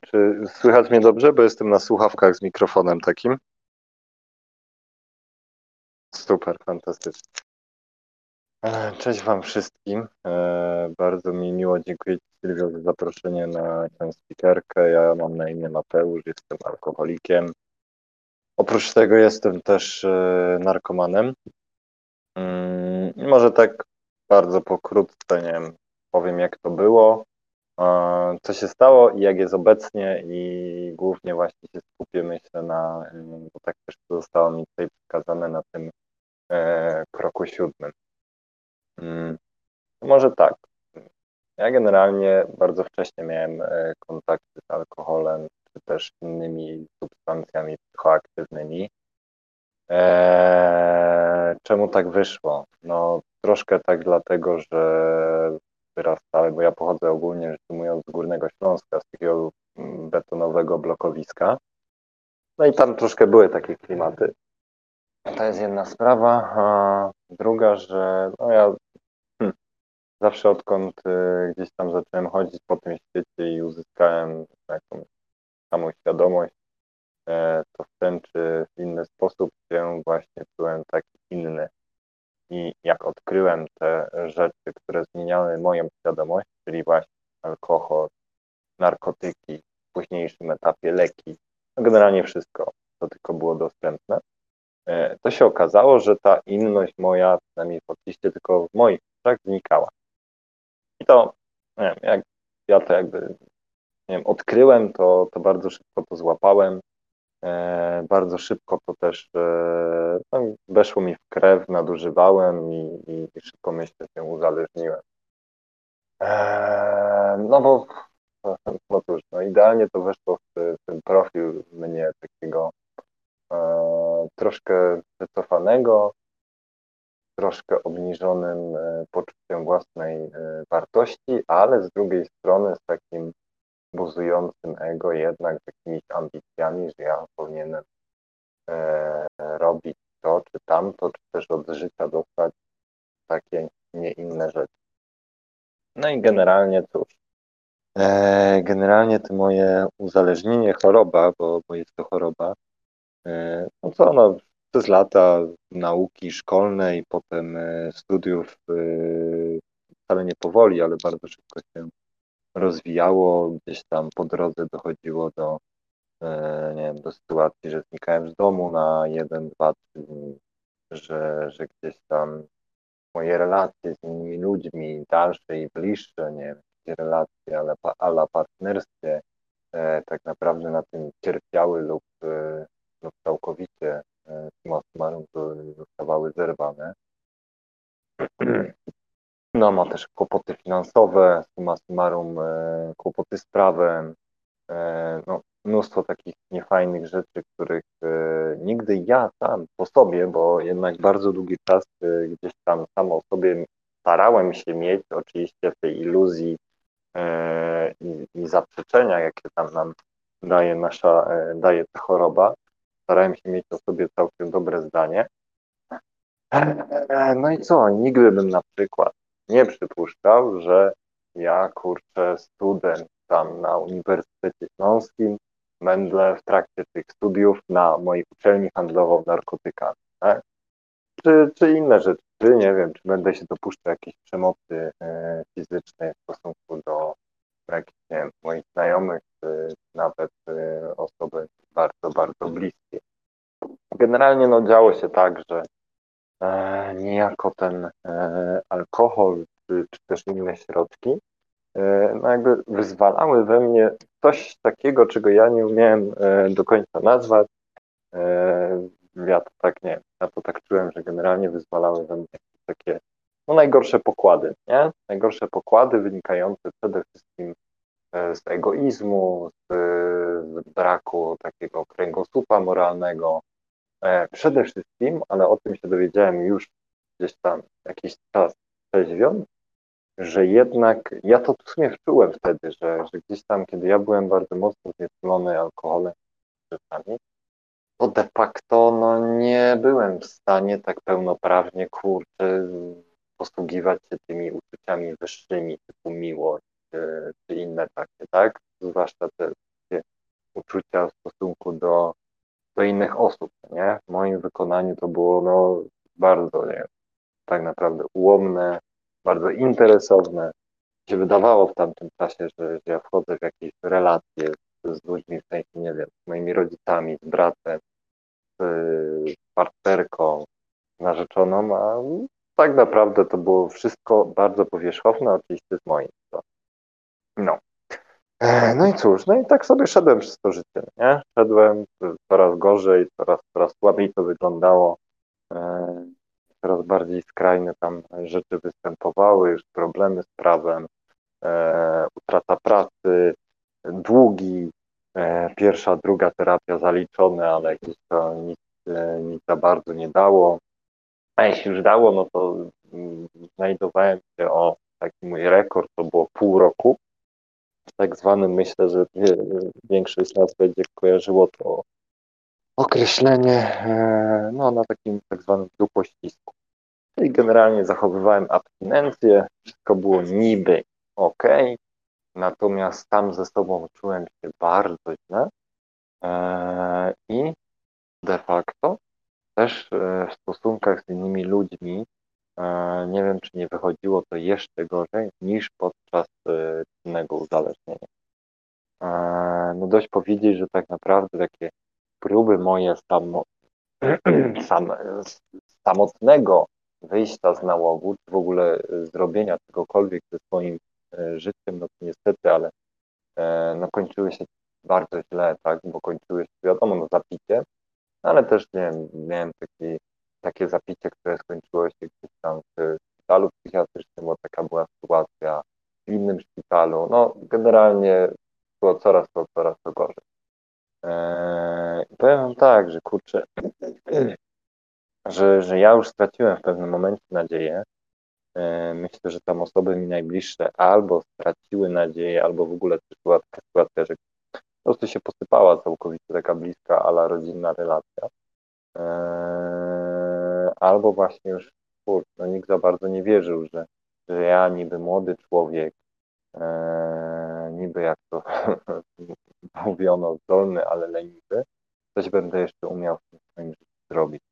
Czy słychać mnie dobrze, bo jestem na słuchawkach z mikrofonem takim? Super, fantastycznie. E, Cześć Wam wszystkim. E, Bardzo mi miło, dziękuję Ci Sylwio za zaproszenie na tę speakerkę. Ja mam na imię Mateusz, jestem alkoholikiem. Oprócz tego jestem też e, narkomanem. Mm, Może tak bardzo pokrótce, nie wiem, powiem jak to było, co się stało i jak jest obecnie i głównie właśnie się skupię myślę na, e, bo tak też zostało mi tutaj przekazane na tym e, kroku siódmym. Mm, Może tak. Ja generalnie bardzo wcześnie miałem e, kontakty z alkoholem, czy też innymi substancjami psychoaktywnymi. Eee, czemu tak wyszło? No, troszkę tak dlatego, że wyrastałem, bo ja pochodzę ogólnie ujmując z Górnego Śląska, z takiego mm, betonowego blokowiska. No i tam troszkę były takie klimaty. To jest jedna sprawa. A druga, że no ja hm, zawsze odkąd y, gdzieś tam zacząłem chodzić po tym świecie i uzyskałem jakąś samą świadomość, e, to w ten czy w inny sposób się właśnie czułem taki inny. I jak odkryłem te rzeczy, które zmieniały moją świadomość, czyli właśnie alkohol, narkotyki, w późniejszym etapie leki, no generalnie wszystko, co tylko było dostępne, e, to się okazało, że ta inność moja, przynajmniej oczywiście tylko w moich oczach, znikała. I to, nie wiem, jak ja to jakby, nie wiem, odkryłem, to, to bardzo szybko to złapałem, e, bardzo szybko to też e, no, weszło mi w krew, nadużywałem i, i, i szybko myślę się uzależniłem. E, no bo no cóż, no idealnie to weszło w, w ten profil mnie takiego e, troszkę wycofanego, troszkę obniżonym e, poczuciem własnej e, wartości, ale z drugiej strony z takim buzującym ego, jednak z jakimiś ambicjami, że ja powinienem e, robić to czy tamto, czy też od życia dostać takie, nie inne rzeczy. No i generalnie cóż, e, generalnie to moje uzależnienie, choroba, bo, bo jest to choroba, e, no co no, przez lata nauki szkolnej, potem e, studiów, e, wcale nie powoli, ale bardzo szybko się rozwijało, gdzieś tam po drodze dochodziło do, e, nie wiem, do sytuacji, że znikałem z domu na jeden, dwa, dni, że, że gdzieś tam moje relacje z innymi ludźmi, dalsze i bliższe, nie wiem, relacje ale ala partnerskie, e, tak naprawdę na tym cierpiały lub, e, lub całkowicie e, summa summarum zostawały zerwane. No, ma też kłopoty finansowe, summa summarum e, kłopoty z prawem, e, no, mnóstwo takich niefajnych rzeczy, których e, nigdy ja sam po sobie, bo jednak bardzo długi czas e, gdzieś tam sam o sobie starałem się mieć, oczywiście w tej iluzji e, i, i zaprzeczenia, jakie tam nam daje nasza, daje ta choroba, starałem się mieć o sobie całkiem dobre zdanie. No i co, nigdy bym na przykład nie przypuszczał, że ja, kurczę, student tam na Uniwersytecie Śląskim, będę w trakcie tych studiów na mojej uczelni handlował narkotykami, tak? Czy, czy inne rzeczy, czy nie wiem, czy będę się dopuszczał jakiejś przemocy e, fizycznej w stosunku do jakichś, moich znajomych, czy nawet e, osoby bardzo, bardzo bliskie. Generalnie no, działo się tak, że e, niejako ten alkohol czy, czy też inne środki no jakby wyzwalały we mnie coś takiego, czego ja nie umiałem e, do końca nazwać. E, ja to tak nie, ja to tak czułem, że generalnie wyzwalały we mnie takie no najgorsze pokłady, nie? Najgorsze pokłady wynikające przede wszystkim e, z egoizmu, z, braku takiego kręgosłupa moralnego, E, Przede wszystkim, ale o tym się dowiedziałem już gdzieś tam jakiś czas trzeźwiąc, że jednak ja to w sumie wczułem wtedy, że, że gdzieś tam, kiedy ja byłem bardzo mocno znieczulony alkoholem, rzeczami, to de facto no, nie byłem w stanie tak pełnoprawnie, kurczę, posługiwać się tymi uczuciami wyższymi, typu miłość, czy, czy inne takie, tak? Zwłaszcza te uczucia w stosunku do, do innych osób, nie? W moim wykonaniu to było no, bardzo, nie tak naprawdę ułomne, bardzo interesowne. Się wydawało w tamtym czasie, że, że ja wchodzę w jakieś relacje z, ludźmi, w sensie, nie wiem, z moimi rodzicami, z bratem, z partnerką, narzeczoną, a tak naprawdę to było wszystko bardzo powierzchowne, oczywiście z moim. No. E, no i cóż, no i tak sobie szedłem przez to życie, nie? Szedłem coraz gorzej, coraz, coraz słabiej to wyglądało, e, coraz bardziej skrajne tam rzeczy występowały, już problemy z prawem, e, utrata pracy, długi, pierwsza, druga terapia zaliczone, ale jakieś to nic, nic za bardzo nie dało. A jeśli już dało, no to mm, znajdowałem się o taki mój rekord, to było pół roku tak zwanym, myślę, że większość z nas będzie kojarzyło to określenie e, no, na takim tak zwanym dupościsku. Czyli generalnie zachowywałem abstynencję, wszystko było niby ok, natomiast tam ze sobą czułem się bardzo źle e, i de facto też e, w stosunkach z innymi ludźmi nie wiem, czy nie wychodziło to jeszcze gorzej niż podczas innego uzależnienia. No dość powiedzieć, że tak naprawdę takie próby moje samo, sam, samotnego wyjścia z nałogu, czy w ogóle zrobienia czegokolwiek ze swoim e, życiem, no to niestety, ale e, no kończyły się bardzo źle, tak, bo kończyły się, wiadomo, no zapicie, ale też nie wiem, miałem taki, takie zapicie, które skończyło się gdzieś tam w szpitalu psychiatrycznym, bo taka była sytuacja w innym szpitalu. No, generalnie było coraz to, coraz to gorzej. Eee, powiem tak, że kurczę, że, że ja już straciłem w pewnym momencie nadzieję. Eee, myślę, że tam osoby mi najbliższe albo straciły nadzieję, albo w ogóle była taka sytuacja, że po prostu się posypała całkowicie taka bliska, ale rodzinna relacja. Eee, albo właśnie już kurczę, no nikt za bardzo nie wierzył, że, że ja niby młody człowiek, e, niby jak to mówiono, zdolny, ale leniwy, coś będę jeszcze umiał w tym swoim życiu zrobić.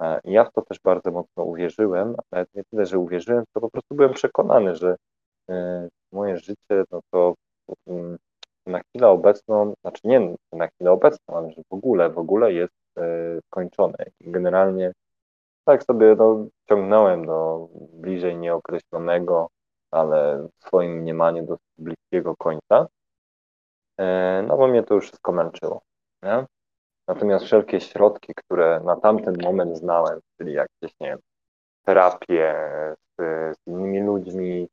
E, I ja w to też bardzo mocno uwierzyłem, ale nie tyle, że uwierzyłem, to po prostu byłem przekonany, że e, moje życie, no to mm, na chwilę obecną, znaczy nie na chwilę obecną, ale że w ogóle, w ogóle jest e, skończone. Generalnie tak sobie no, ciągnąłem do bliżej nieokreślonego, ale w swoim mniemaniu do bliskiego końca. E, no bo mnie to już wszystko męczyło. Nie? Natomiast wszelkie środki, które na tamten moment znałem, czyli jakieś, nie wiem, terapie z, z innymi ludźmi,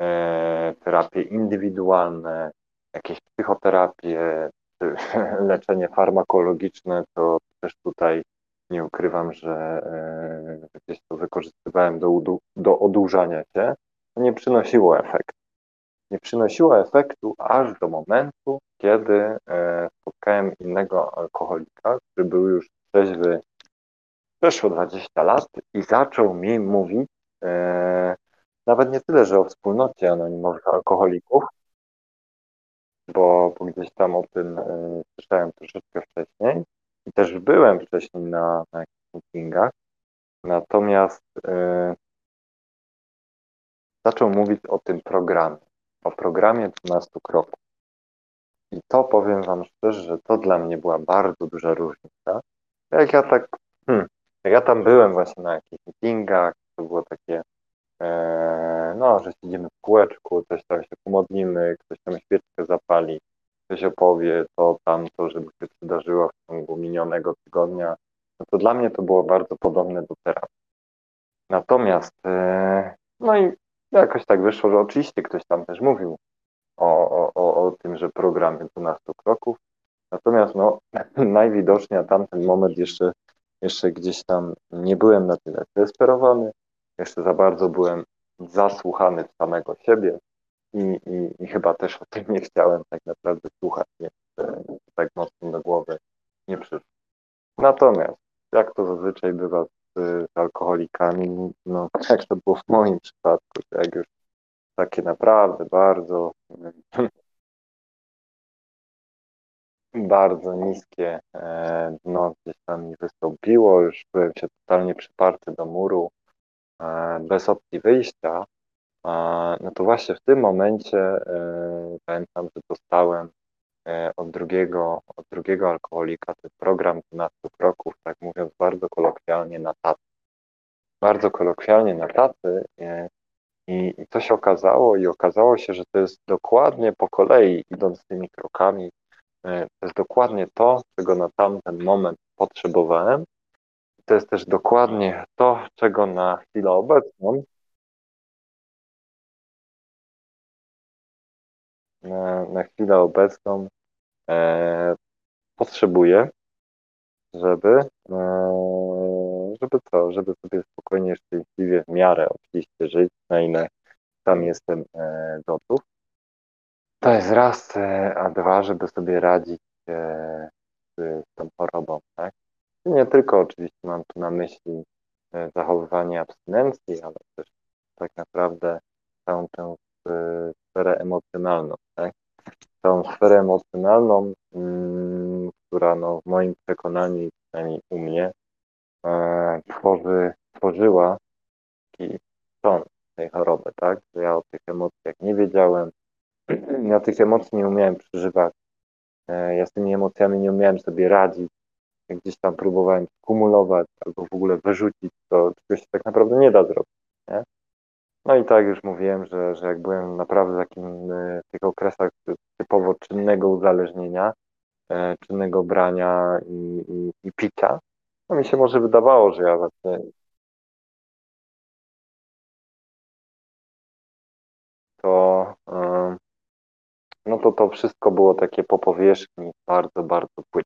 e, terapie indywidualne, jakieś psychoterapie, leczenie farmakologiczne, to też tutaj nie ukrywam, że e, gdzieś to wykorzystywałem do, do odłużania się, nie przynosiło efektu. Nie przynosiło efektu aż do momentu, kiedy e, spotkałem innego alkoholika, który był już trzeźwy przeszło 20 lat i zaczął mi mówić e, nawet nie tyle, że o wspólnocie anonimowych alkoholików, bo, bo gdzieś tam o tym słyszałem troszeczkę wcześniej, i też byłem wcześniej na, na jakichś meetingach, natomiast zaczął mówić o tym programie, o programie 12 kroków. I to powiem Wam szczerze, że to dla mnie była bardzo duża różnica. Jak ja tak, hmm, jak ja tam byłem właśnie na jakichś meetingach, to było takie, e, no, że siedzimy w kółeczku, coś tam się pomodlimy, ktoś tam świeczkę zapali, ktoś opowie to, tamto, żeby się przydarzyło w ciągu minionego tygodnia, no to dla mnie to było bardzo podobne do terapii. Natomiast, e, no i jakoś tak wyszło, że oczywiście ktoś tam też mówił o, o, o tym, że programie 12 kroków, natomiast no, najwidoczniej na tamten moment jeszcze, jeszcze gdzieś tam nie byłem na tyle zdesperowany, jeszcze za bardzo byłem zasłuchany w samego siebie, i, i, i chyba też o tym nie chciałem tak naprawdę słuchać, więc tak mocno do głowy nie przyszło. Natomiast, jak to zazwyczaj bywa alkoholikami, no jak to było w moim przypadku, jak już takie naprawdę bardzo bardzo niskie e, dno gdzieś tam mi wystąpiło, już byłem się totalnie przyparty do muru, e, bez opcji wyjścia, no to właśnie w tym momencie e, pamiętam, że dostałem od drugiego, od drugiego alkoholika ten program 12 kroków, tak mówiąc bardzo kolokwialnie na tacy. Bardzo kolokwialnie na tacy i, I to się okazało, i okazało się, że to jest dokładnie po kolei, idąc tymi krokami, e, to jest dokładnie to, czego na tamten moment potrzebowałem. To jest też dokładnie to, czego na chwilę obecną na, na chwilę obecną e, potrzebuję, żeby, e, żeby żeby sobie spokojnie, szczęśliwie, w miarę oczywiście żyć, na ile tam jestem e, gotów. To jest raz, e, a dwa, żeby sobie radzić e, z tą chorobą, tak? I nie tylko oczywiście mam tu na myśli e, zachowywanie abstynencji, ale też tak naprawdę całą tę sferę emocjonalną, tak? Całą sferę emocjonalną, mm, która no, w moim przekonaniu, przynajmniej u mnie, e, tworzy, tworzyła taki ton tej choroby, tak? Że ja o tych emocjach nie wiedziałem, ja tych emocji nie umiałem przeżywać, e, ja z tymi emocjami nie umiałem sobie radzić, gdzieś tam próbowałem skumulować albo w ogóle wyrzucić, to czegoś tak naprawdę nie da zrobić, nie? No i tak już mówiłem, że, że jak byłem naprawdę w takim, e, w tych okresach typowo czynnego uzależnienia, e, czynnego brania i, i, i picia, no mi się może wydawało, że ja właśnie to no to to wszystko było takie po powierzchni, bardzo, bardzo płynne.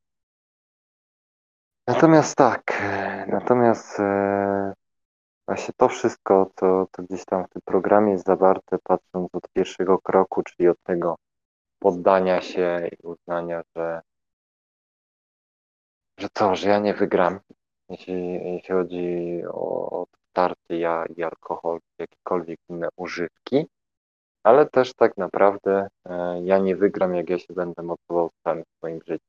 Natomiast tak, natomiast e, właśnie to wszystko, co, co gdzieś tam w tym programie jest zawarte, patrząc od pierwszego kroku, czyli od tego poddania się i uznania, że, że co, że ja nie wygram, jeśli, jeśli chodzi o, o starcie ja i alkohol, jakiekolwiek inne używki, ale też tak naprawdę e, ja nie wygram, jak ja się będę mocował sam w swoim życiu.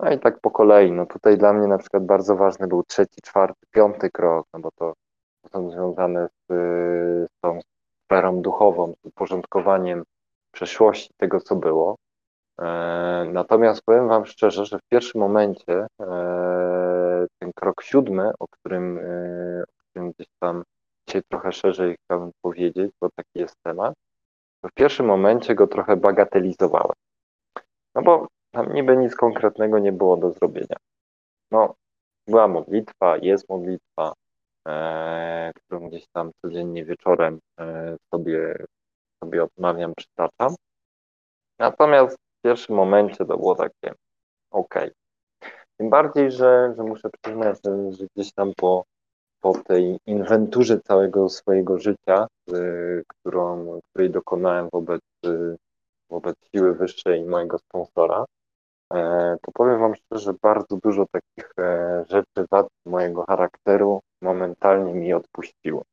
No i tak po kolei, no tutaj dla mnie na przykład bardzo ważny był trzeci, czwarty, piąty krok, no bo to są związane z, z tą sferą duchową, z uporządkowaniem przeszłości tego, co było. E, natomiast powiem Wam szczerze, że w pierwszym momencie e, ten krok siódmy, o którym, o którym gdzieś tam dzisiaj trochę szerzej chciałbym powiedzieć, bo taki jest temat, w pierwszym momencie go trochę bagatelizowałem. No bo tam niby nic konkretnego nie było do zrobienia. No, była modlitwa, jest modlitwa, e, którą gdzieś tam codziennie wieczorem e, sobie, sobie odmawiam, przytaczam. Natomiast w pierwszym momencie to było takie ok. Tym bardziej, że, że muszę przyznać, że, że gdzieś tam po po tej inwenturze całego swojego życia, y, którą, której dokonałem wobec, y, wobec siły wyższej i mojego sponsora, e, to powiem Wam szczerze, bardzo dużo takich e, rzeczy, wad mojego charakteru momentalnie mi odpuściło.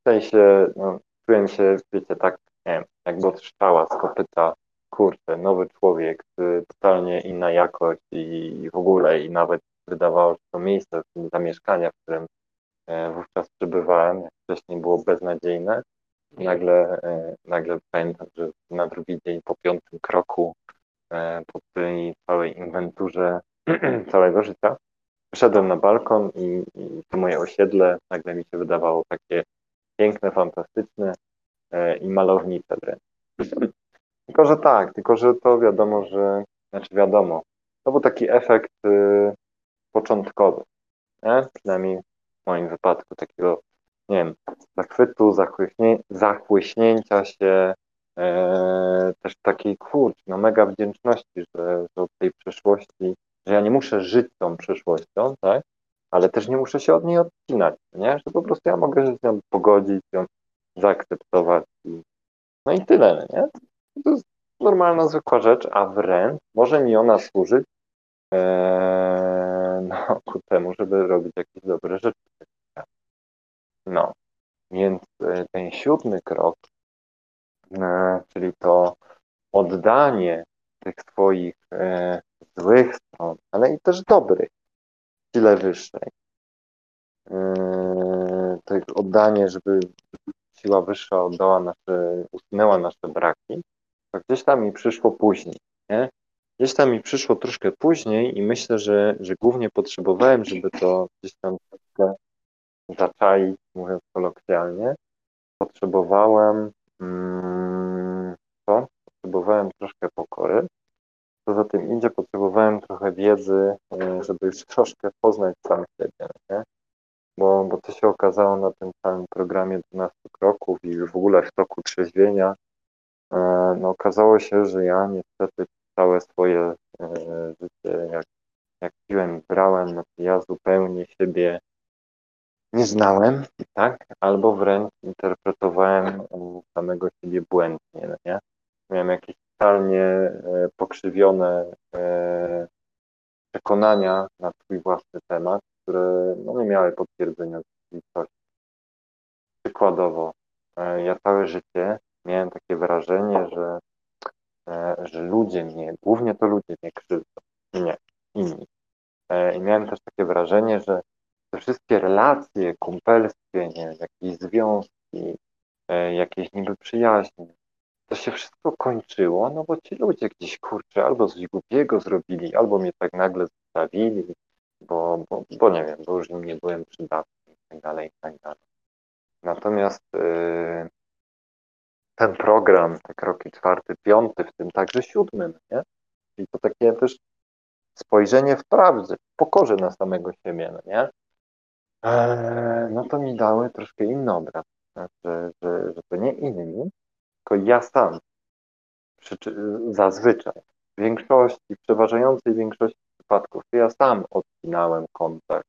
W sensie, no, czułem się, wiecie, tak, nie wiem, jakby od strzała z kopyta, kurczę, nowy człowiek, y, totalnie inna jakość i w ogóle, i nawet wydawało się to miejsce, zamieszkania, w którym E, wówczas przebywałem, wcześniej było beznadziejne. Nagle, e, nagle pamiętam, że na drugi dzień po piątym kroku, e, po tej całej inwenturze całego życia, wyszedłem na balkon i, i to moje osiedle nagle mi się wydawało takie piękne, fantastyczne i malownicze wręcz. Tylko, że tak, tylko, że to wiadomo, że, znaczy wiadomo, to był taki efekt y, początkowy, nie? przynajmniej moim wypadku, takiego, nie wiem, zachwytu, zachłyśnie, zachłyśnięcia się, e, też takiej, kurcz, no mega wdzięczności, że, że od tej przeszłości, że ja nie muszę żyć tą przeszłością, tak, ale też nie muszę się od niej odcinać, nie, że po prostu ja mogę się z nią pogodzić, ją zaakceptować i, no i tyle, nie, to jest normalna, zwykła rzecz, a wręcz może mi ona służyć e, no, ku temu, żeby robić jakieś dobre rzeczy. No, więc e, ten siódmy krok, e, czyli to oddanie tych swoich e, i też dobrych sile wyższej. Yy, to oddanie, żeby siła wyższa oddała nasze, usunęła nasze braki, to gdzieś tam mi przyszło później, nie? Gdzieś tam mi przyszło troszkę później i myślę, że, że głównie potrzebowałem, żeby to gdzieś tam troszkę zaczaić, mówiąc kolokwialnie, potrzebowałem mm, co? Potrzebowałem troszkę pokory. Poza tym idzie, potrzebowałem trochę wiedzy, y, żeby już troszkę poznać sam siebie, nie? Bo, bo to się okazało na tym całym programie 12 kroków i w ogóle w toku trzeźwienia, e, no okazało się, że ja niestety całe swoje e, życie, jak, jak piłem brałem, no to ja zupełnie siebie nie znałem, tak? Albo wręcz interpretowałem samego siebie błędnie, no nie? Miałem jakieś totalnie e, pokrzywione e, przekonania na swój własny temat, które no, nie miały potwierdzenia rzeczywistości. Przykładowo, e, ja całe życie miałem takie wrażenie, że, że ludzie mnie, głównie to ludzie mnie krzywdzą, nie, inni. I miałem też takie wrażenie, że te wszystkie relacje kumpelskie, nie, jakieś związki, jakieś niby przyjaźnie, to się wszystko kończyło, no bo ci ludzie gdzieś, kurczę, albo coś głupiego zrobili, albo mnie tak nagle zostawili, bo, bo, bo nie wiem, bo już im nie byłem przydatny i tak dalej, i tak dalej. Natomiast yy, ten program, te kroki czwarty, piąty, w tym także siódmy, no nie? Czyli to takie też spojrzenie w prawdzie, w pokorze na samego siebie, no nie? Eee, no to mi dały troszkę inny obraz, że, że, że to nie inni, tylko ja sam zazwyczaj, w większości, przeważającej większości przypadków, ja sam odcinałem kontakt,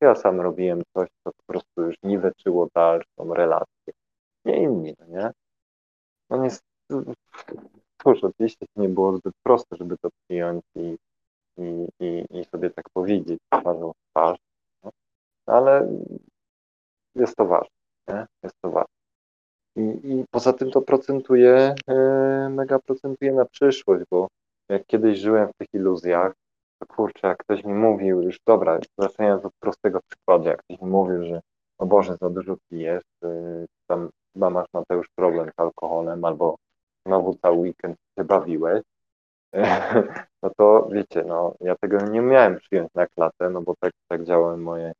ja sam robiłem coś, co po prostu już niweczyło dalszą relację. Nie inni, no nie? No nie, cóż, oczywiście nie było zbyt proste, żeby to przyjąć i, i, i, i sobie tak powiedzieć twarzą w twarz, ale jest to ważne, nie? jest to ważne. I, I poza tym to procentuje, yy, mega procentuje na przyszłość, bo jak kiedyś żyłem w tych iluzjach, to kurczę, jak ktoś mi mówił, już dobra, zaczynając od prostego przykładu, jak ktoś mi mówił, że o Boże, za dużo pijesz, yy, tam chyba masz Mateusz problem z alkoholem, albo znowu cały weekend się bawiłeś, no to wiecie, no ja tego nie miałem przyjąć na klatę, no bo tak, tak działały moje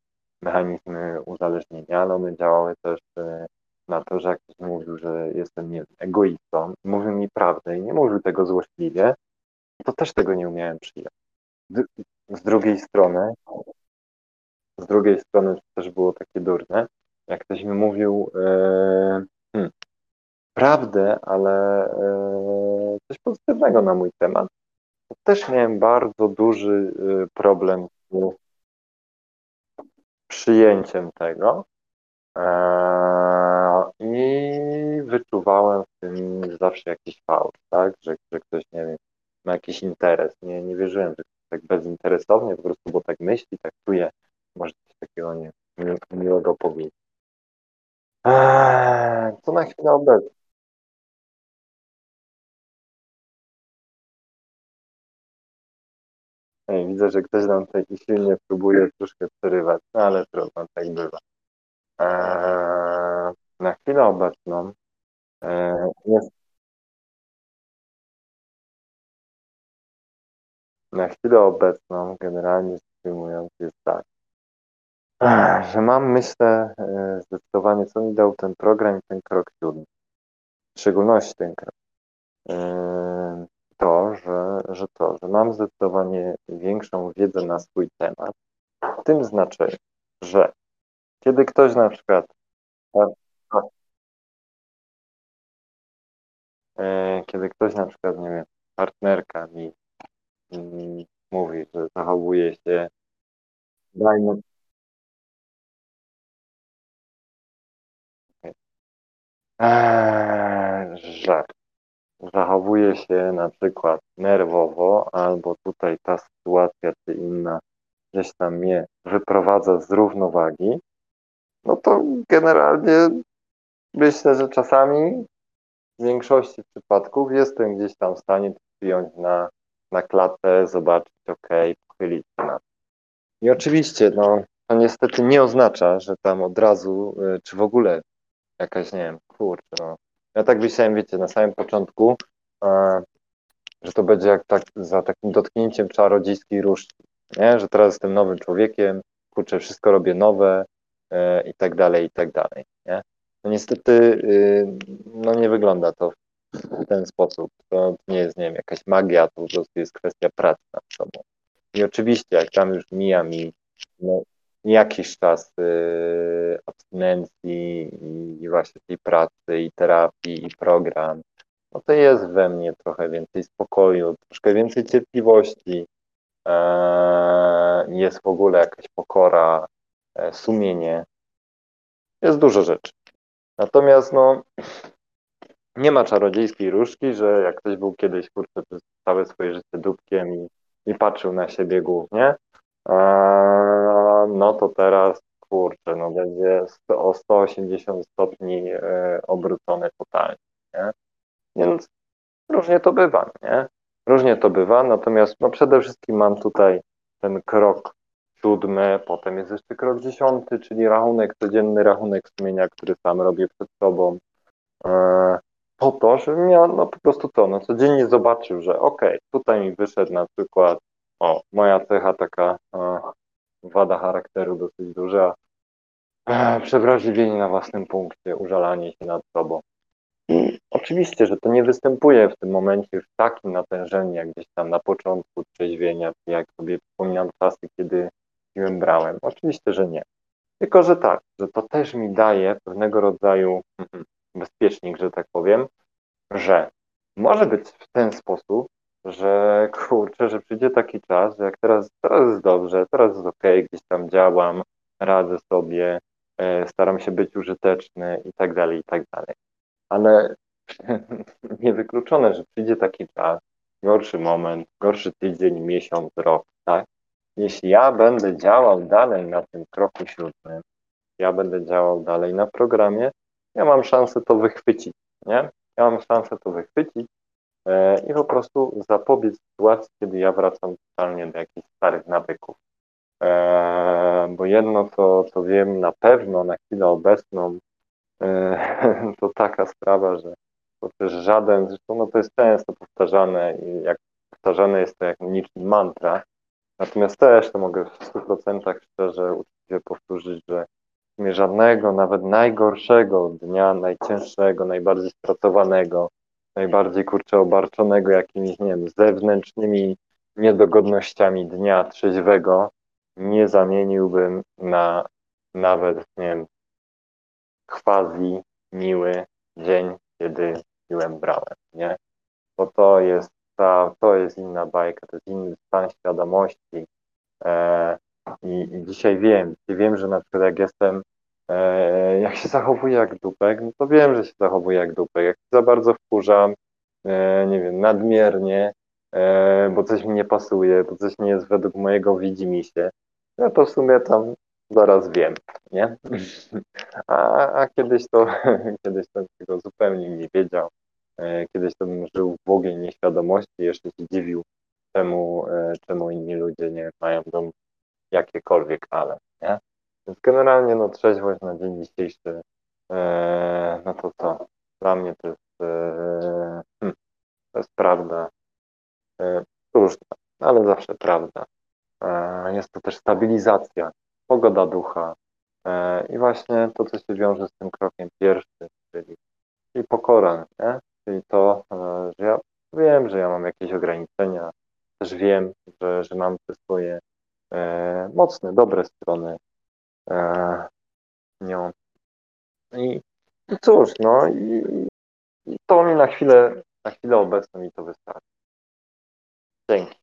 mechanizmy uzależnienia, ale one działały też e, na to, że jak ktoś mówił, że jestem nie, egoistą, mówił mi prawdę i nie mówił tego złośliwie, to też tego nie umiałem przyjąć. Z drugiej strony, z drugiej strony też było takie durne, jak ktoś mi mówił e, hmm, prawdę, ale e, coś pozytywnego na mój temat, to też miałem bardzo duży e, problem z przyjęciem tego i wyczuwałem w tym zawsze jakiś fałsz, tak, że, że ktoś, nie wiem, ma jakiś interes. Nie, nie wierzyłem, że tak bezinteresownie, po prostu, bo tak myśli, tak czuje, może coś takiego nie, mi, miłego powiedzieć. Eee, to na chwilę obecną. Widzę, że ktoś nam tutaj silnie próbuje troszkę przerywać, no ale trudno, tak bywa. Eee, na chwilę obecną eee, jest na chwilę obecną, generalnie rzecz jest tak, że mam, myślę, e, zdecydowanie, co mi dał ten program i ten krok siódmy. W szczególności ten krok. Eee, to, że, że to, że mam zdecydowanie większą wiedzę na swój temat, w tym znaczeniu, że kiedy ktoś na przykład e, kiedy ktoś na przykład, nie wiem, partnerka mi, mówi, że zachowuje się dajmy że zachowuje się na przykład nerwowo, albo tutaj ta sytuacja czy inna gdzieś tam mnie wyprowadza z równowagi, no to generalnie myślę, że czasami w większości przypadków jestem gdzieś tam w stanie przyjąć na, na klatę, zobaczyć, ok, pochylić się nad I oczywiście, no, to niestety nie oznacza, że tam od razu, y, czy w ogóle jakaś, nie wiem, kurczę, no. Ja tak myślałem, wiecie, na samym początku, że to będzie jak tak za takim dotknięciem czarodziejskiej różdżki, nie? Że teraz jestem nowym człowiekiem, kurczę, wszystko robię nowe i tak dalej, i tak dalej, nie? No niestety, y, no nie wygląda to w ten sposób. To nie jest, nie wiem, jakaś magia, to po prostu jest kwestia pracy nad sobą. I oczywiście, jak tam już mija mi no, jakiś czas y, abstynencji i, właśnie tej pracy, i terapii, i program, no to jest we mnie trochę więcej spokoju, troszkę więcej cierpliwości, e, jest w ogóle jakaś pokora, e, sumienie. Jest dużo rzeczy. Natomiast no, nie ma czarodziejskiej różki, że jak ktoś był kiedyś, kurczę, przez całe swoje życie dupkiem i, i patrzył na siebie głównie, e, no to teraz, kurczę, no będzie o 180 stopni e, obrócone totalnie, nie? Więc różnie to bywa, nie? Różnie to bywa, natomiast no przede wszystkim mam tutaj ten krok siódmy, potem jest jeszcze krok dziesiąty, czyli rachunek, codzienny rachunek sumienia, który sam robię przed sobą, e, po to, żebym ja no po prostu to, no codziennie zobaczył, że okej, okay, tutaj mi wyszedł na przykład, o, moja cecha taka e, wada charakteru dosyć duża, e, przewrażliwienie na własnym punkcie, użalanie się nad sobą. I oczywiście, że to nie występuje w tym momencie w takim natężeniu, jak gdzieś tam na początku trzeźwienia, jak sobie wspominam czasy, kiedy piłem brałem. Oczywiście, że nie. Tylko, że tak, że to też mi daje pewnego rodzaju bezpiecznik, że tak powiem, że może być w ten sposób, że kurczę, że przyjdzie taki czas, że jak teraz, teraz jest dobrze, teraz jest ok, gdzieś tam działam, radzę sobie, e, staram się być użyteczny i tak dalej, i tak dalej. Ale niewykluczone, że przyjdzie taki czas, gorszy moment, gorszy tydzień, miesiąc, rok, tak? Jeśli ja będę działał dalej na tym kroku siódmym, ja będę działał dalej na programie, ja mam szansę to wychwycić, nie? Ja mam szansę to wychwycić e, i po prostu zapobiec sytuacji, kiedy ja wracam totalnie do jakichś starych nawyków. E, bo jedno, co, co wiem na pewno na chwilę obecną, e, to taka sprawa, że to też żaden, zresztą no to jest często powtarzane i jak powtarzane jest to jak niczym mantra, natomiast też to mogę w 100% szczerze uczciwie powtórzyć, że sumie żadnego, nawet najgorszego dnia, najcięższego, najbardziej spracowanego, najbardziej kurczę obarczonego jakimiś, nie wiem, zewnętrznymi niedogodnościami dnia trzeźwego nie zamieniłbym na nawet, nie wiem, quasi miły dzień, kiedy piłem brałem, nie? Bo to jest to jest inna bajka, to jest inny stan świadomości, e, i, I, dzisiaj wiem, wiem, że na przykład jak jestem, e, jak się zachowuję jak dupek, no to wiem, że się zachowuję jak dupek. Jak za bardzo wkurzam, e, nie wiem, nadmiernie, e, bo coś mi nie pasuje, bo coś nie jest według mojego widzimisię, no to w sumie tam zaraz wiem, nie? A, a kiedyś to, kiedyś to tego zupełnie nie wiedział. E, kiedyś to bym żył w ogień nieświadomości, jeszcze się dziwił, czemu, e, czemu inni ludzie nie mają do jakiekolwiek ale, nie? Więc generalnie no trzeźwość na dzień dzisiejszy, e, no to co, dla mnie to jest, hmm, to jest prawda, różna, ale zawsze prawda. Jest to też stabilizacja, pogoda ducha i właśnie to, co się wiąże z tym krokiem pierwszym, czyli, czyli pokora, nie? Czyli to, e, że ja wiem, że ja mam jakieś ograniczenia, też wiem, że, że mam te swoje e, mocne, dobre strony e, nią. I, I cóż, no i, i to mi na chwilę, na chwilę obecną mi to wystarczy. Dzięki.